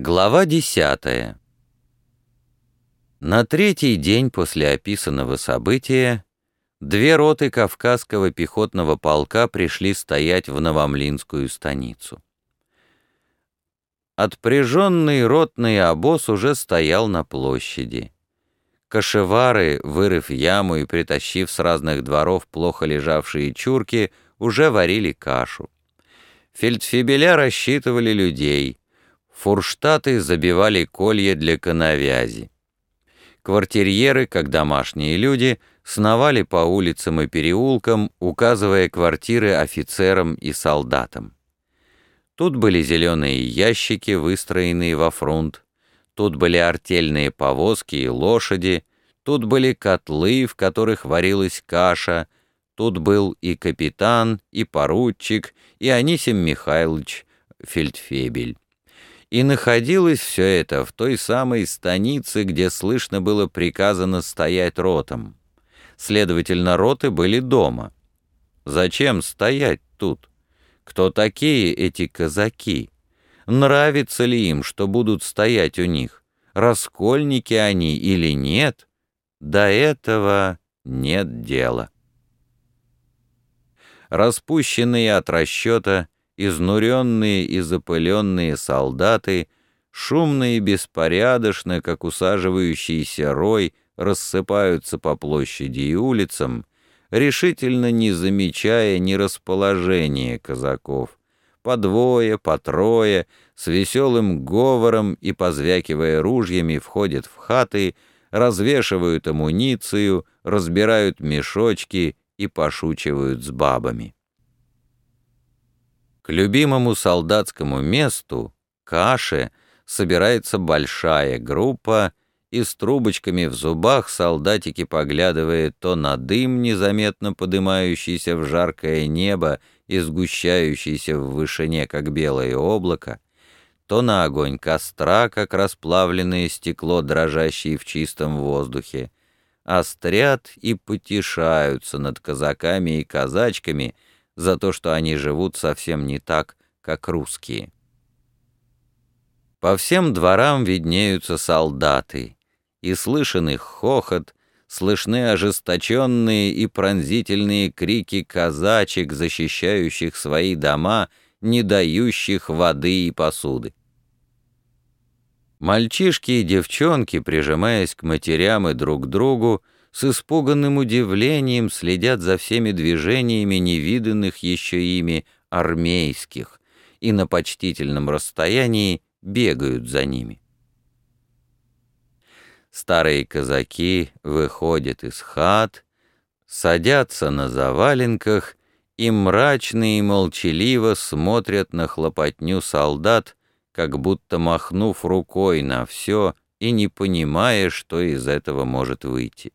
Глава десятая. На третий день после описанного события две роты Кавказского пехотного полка пришли стоять в Новомлинскую станицу. Отпряженный ротный обоз уже стоял на площади. Кошевары, вырыв яму и притащив с разных дворов плохо лежавшие чурки, уже варили кашу. Фельдфебеля рассчитывали людей — Фурштаты забивали колья для коновязи. Квартирьеры, как домашние люди, сновали по улицам и переулкам, указывая квартиры офицерам и солдатам. Тут были зеленые ящики, выстроенные во фронт, тут были артельные повозки и лошади, тут были котлы, в которых варилась каша, тут был и капитан, и поручик, и Анисим Михайлович Фельдфебель. И находилось все это в той самой станице, где слышно было приказано стоять ротам. Следовательно, роты были дома. Зачем стоять тут? Кто такие эти казаки? Нравится ли им, что будут стоять у них? Раскольники они или нет? До этого нет дела. Распущенные от расчета, изнуренные и запыленные солдаты, шумно и беспорядочно, как усаживающийся рой, рассыпаются по площади и улицам, решительно не замечая ни расположения казаков. По двое, по трое, с веселым говором и позвякивая ружьями входят в хаты, развешивают амуницию, разбирают мешочки и пошучивают с бабами. К любимому солдатскому месту, каше, собирается большая группа, и с трубочками в зубах солдатики, поглядывая то на дым, незаметно подымающийся в жаркое небо и сгущающийся в вышине, как белое облако, то на огонь костра, как расплавленное стекло, дрожащее в чистом воздухе, острят и потешаются над казаками и казачками — за то, что они живут совсем не так, как русские. По всем дворам виднеются солдаты, и слышен их хохот, слышны ожесточенные и пронзительные крики казачек, защищающих свои дома, не дающих воды и посуды. Мальчишки и девчонки, прижимаясь к матерям и друг к другу, с испуганным удивлением следят за всеми движениями невиданных еще ими армейских и на почтительном расстоянии бегают за ними. Старые казаки выходят из хат, садятся на заваленках и мрачно и молчаливо смотрят на хлопотню солдат, как будто махнув рукой на все и не понимая, что из этого может выйти.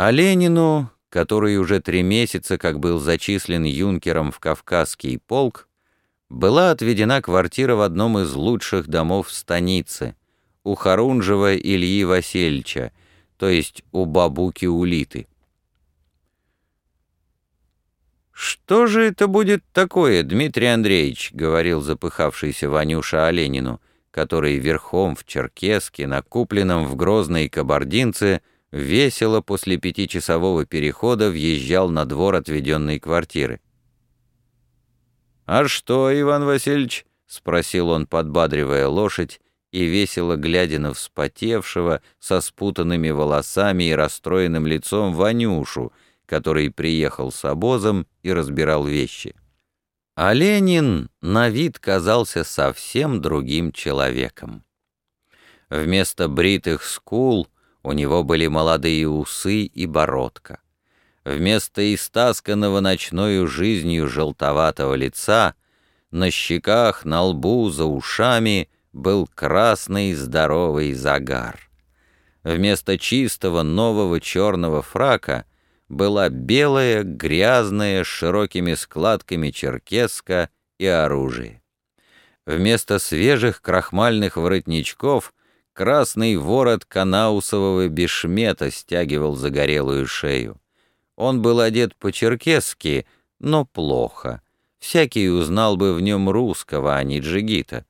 А Ленину, который уже три месяца как был зачислен юнкером в Кавказский полк, была отведена квартира в одном из лучших домов в станице, у Харунжева Ильи Васильевича, то есть у бабуки Улиты. «Что же это будет такое, Дмитрий Андреевич?» — говорил запыхавшийся Ванюша Оленину, который верхом в черкеске, накупленном в грозной кабардинце, — весело после пятичасового перехода въезжал на двор отведенной квартиры. «А что, Иван Васильевич?» — спросил он, подбадривая лошадь, и весело глядя на вспотевшего, со спутанными волосами и расстроенным лицом Ванюшу, который приехал с обозом и разбирал вещи. А Ленин на вид казался совсем другим человеком. Вместо бритых скул — у него были молодые усы и бородка. Вместо истасканного ночною жизнью желтоватого лица на щеках, на лбу, за ушами был красный здоровый загар. Вместо чистого нового черного фрака была белая, грязная, с широкими складками черкеска и оружие. Вместо свежих крахмальных воротничков Красный ворот канаусового бешмета стягивал загорелую шею. Он был одет по-черкесски, но плохо. Всякий узнал бы в нем русского, а не джигита.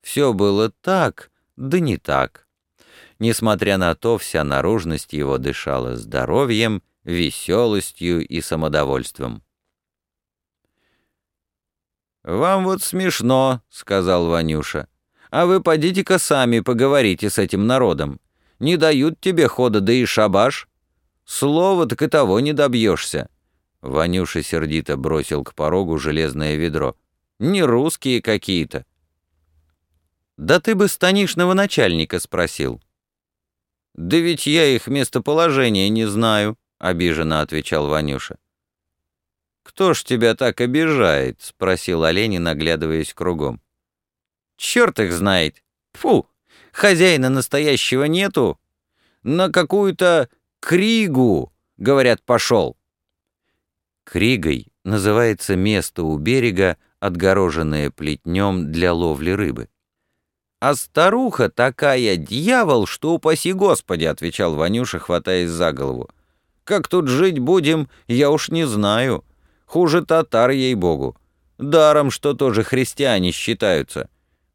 Все было так, да не так. Несмотря на то, вся наружность его дышала здоровьем, веселостью и самодовольством. «Вам вот смешно», — сказал Ванюша. «А вы подите-ка сами поговорите с этим народом. Не дают тебе хода, да и шабаш. Слово так и того не добьешься». Ванюша сердито бросил к порогу железное ведро. «Не русские какие-то». «Да ты бы станишного начальника спросил». «Да ведь я их местоположение не знаю», — обиженно отвечал Ванюша. «Кто ж тебя так обижает?» — спросил Оленин, наглядываясь кругом. «Черт их знает! Фу! Хозяина настоящего нету! На какую-то кригу, говорят, пошел!» Кригой называется место у берега, отгороженное плетнем для ловли рыбы. «А старуха такая дьявол, что упаси Господи!» — отвечал Ванюша, хватаясь за голову. «Как тут жить будем, я уж не знаю. Хуже татар, ей-богу. Даром, что тоже христиане считаются.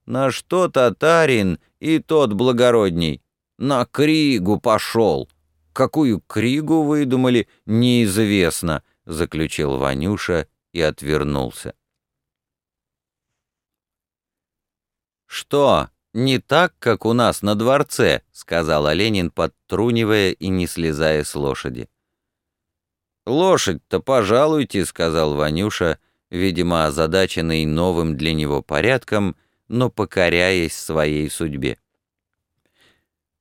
На что татарин и тот благородней? На кригу пошел. Какую кригу выдумали, неизвестно, заключил Ванюша и отвернулся. «Что, не так, как у нас на дворце?» — сказал Оленин, подтрунивая и не слезая с лошади. «Лошадь-то пожалуйте», — сказал Ванюша, видимо, озадаченный новым для него порядком, но покоряясь своей судьбе.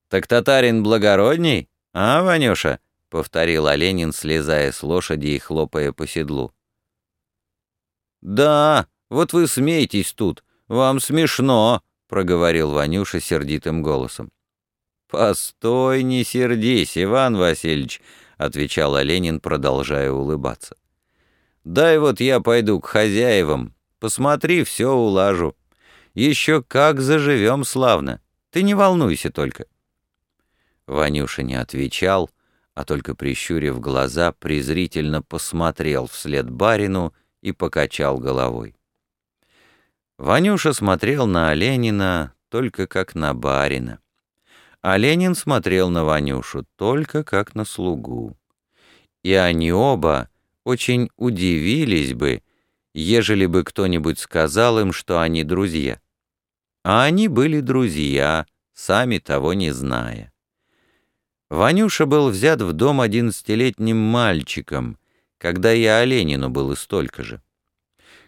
«Так татарин благородней, а, Ванюша?» — повторил Оленин, слезая с лошади и хлопая по седлу. «Да, вот вы смеетесь тут, вам смешно», — проговорил Ванюша сердитым голосом. «Постой, не сердись, Иван Васильевич», отвечал Оленин, продолжая улыбаться. «Дай вот я пойду к хозяевам. Посмотри, все улажу. Еще как заживем славно. Ты не волнуйся только». Ванюша не отвечал, а только прищурив глаза, презрительно посмотрел вслед барину и покачал головой. Ванюша смотрел на Оленина только как на барина а Ленин смотрел на Ванюшу только как на слугу. И они оба очень удивились бы, ежели бы кто-нибудь сказал им, что они друзья. А они были друзья, сами того не зная. Ванюша был взят в дом одиннадцатилетним мальчиком, когда и Оленину было столько же.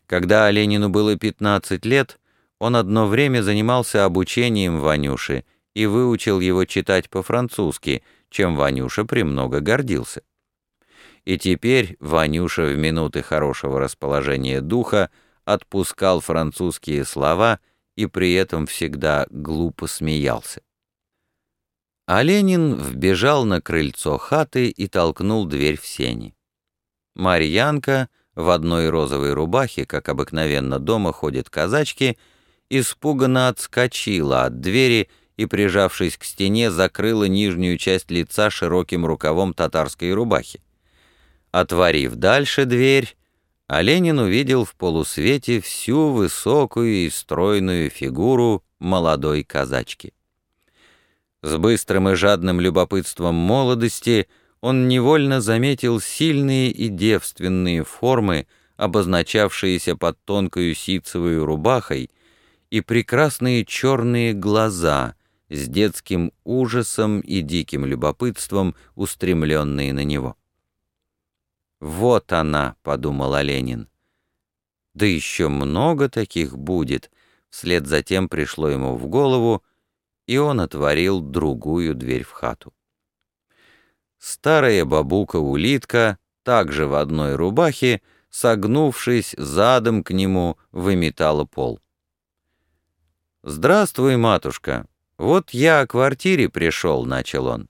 Когда Оленину было 15 лет, он одно время занимался обучением Ванюши и выучил его читать по-французски, чем Ванюша премного гордился. И теперь Ванюша в минуты хорошего расположения духа отпускал французские слова и при этом всегда глупо смеялся. А Ленин вбежал на крыльцо хаты и толкнул дверь в сени. Марьянка в одной розовой рубахе, как обыкновенно дома ходят казачки, испуганно отскочила от двери и, прижавшись к стене, закрыла нижнюю часть лица широким рукавом татарской рубахи. Отворив дальше дверь, Оленин увидел в полусвете всю высокую и стройную фигуру молодой казачки. С быстрым и жадным любопытством молодости он невольно заметил сильные и девственные формы, обозначавшиеся под тонкою ситцевой рубахой, и прекрасные черные глаза — с детским ужасом и диким любопытством, устремленные на него. «Вот она», — подумал Оленин. «Да еще много таких будет», — вслед за тем пришло ему в голову, и он отворил другую дверь в хату. Старая бабука-улитка, также в одной рубахе, согнувшись задом к нему, выметала пол. «Здравствуй, матушка», «Вот я о квартире пришел», — начал он.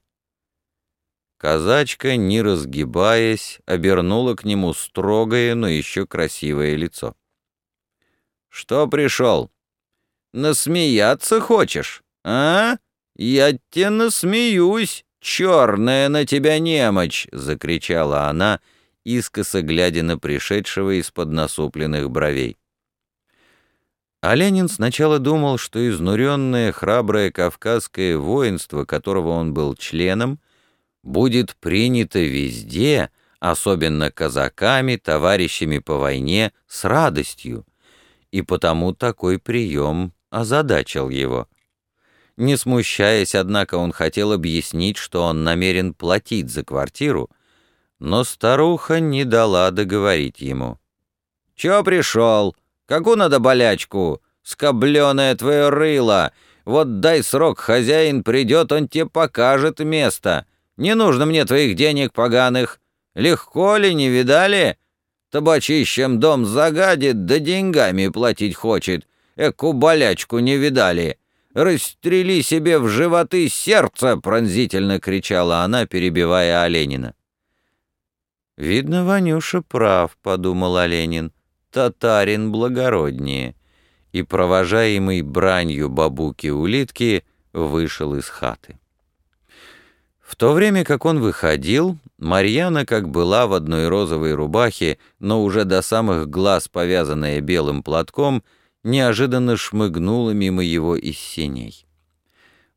Казачка, не разгибаясь, обернула к нему строгое, но еще красивое лицо. «Что пришел? Насмеяться хочешь, а? Я тебе насмеюсь, черная на тебя немочь!» — закричала она, искоса глядя на пришедшего из-под насупленных бровей. А Ленин сначала думал, что изнуренное храброе кавказское воинство, которого он был членом, будет принято везде, особенно казаками, товарищами по войне, с радостью, и потому такой прием озадачил его. Не смущаясь, однако, он хотел объяснить, что он намерен платить за квартиру, но старуха не дала договорить ему. «Чё пришел? Какую надо болячку? Скобленое твое рыло! Вот дай срок, хозяин придет, он тебе покажет место. Не нужно мне твоих денег поганых. Легко ли, не видали? Табачищем дом загадит, да деньгами платить хочет. Эку болячку не видали. Расстрели себе в животы сердце!» — пронзительно кричала она, перебивая Оленина. «Видно, Ванюша прав», — подумал Оленин. «Татарин благороднее». И, провожаемый бранью бабуки-улитки, вышел из хаты. В то время как он выходил, Марьяна, как была в одной розовой рубахе, но уже до самых глаз повязанная белым платком, неожиданно шмыгнула мимо его из синей.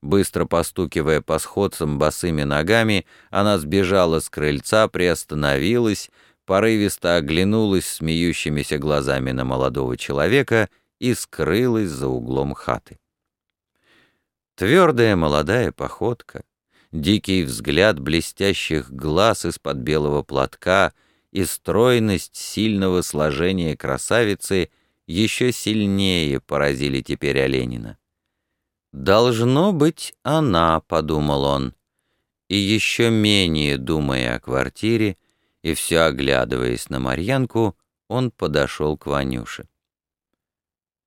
Быстро постукивая по сходцам босыми ногами, она сбежала с крыльца, приостановилась, порывисто оглянулась смеющимися глазами на молодого человека и скрылась за углом хаты. Твердая молодая походка — дикий взгляд блестящих глаз из-под белого платка и стройность сильного сложения красавицы еще сильнее поразили теперь Оленина. «Должно быть она», — подумал он, и еще менее думая о квартире и все оглядываясь на Марьянку, он подошел к Ванюше.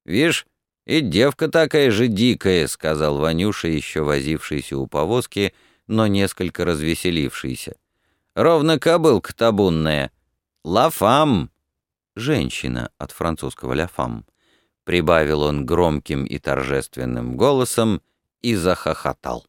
«Вишь, и девка такая же дикая», — сказал Ванюша, еще возившийся у повозки, — но несколько развеселившийся. «Ровно кобылка табунная. Лафам!» «Женщина» от французского «ля прибавил он громким и торжественным голосом и захохотал.